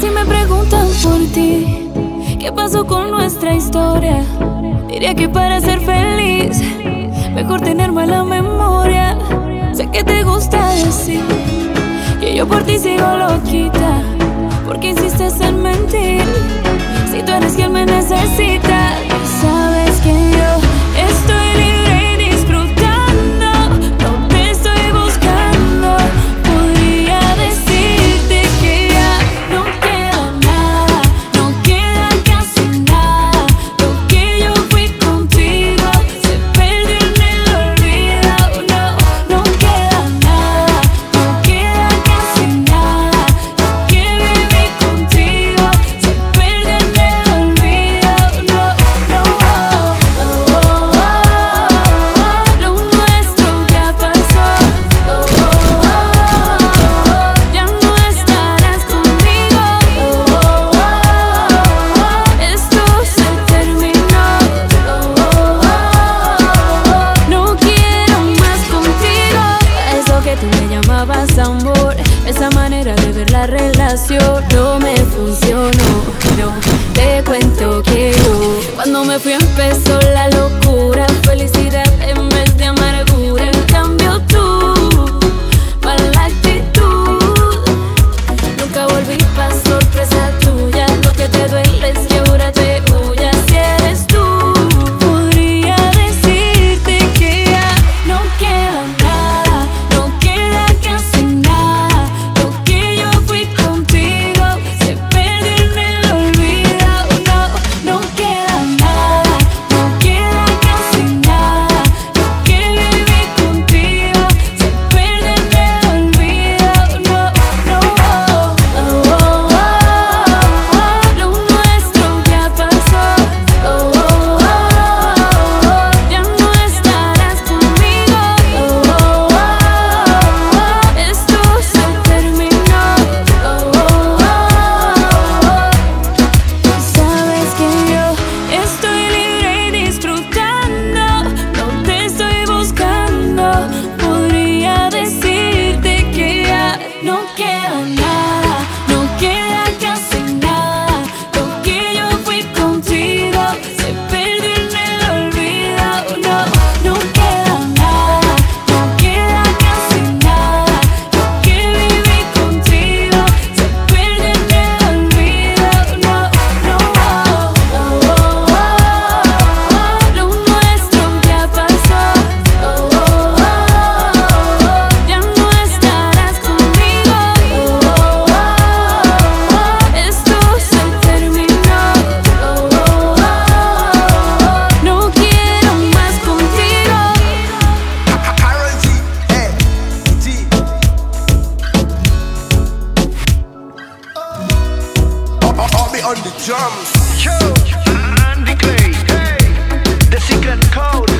Si me preguntan por ti, ¿qué pasó con nuestra historia? Diría que para ser feliz, mejor tener mala memoria. Sé que te gusta decir que yo por ti sigo loquita, porque insistes en mentir. Si tú eres quien me necesita, sabes que llamabas amor, esa manera de ver la relación no me funcionó. No te cuento que yo, cuando me fui empezó la felicidad don't care enough. be on the drums. Yo, Andy Clay, hey, the secret code.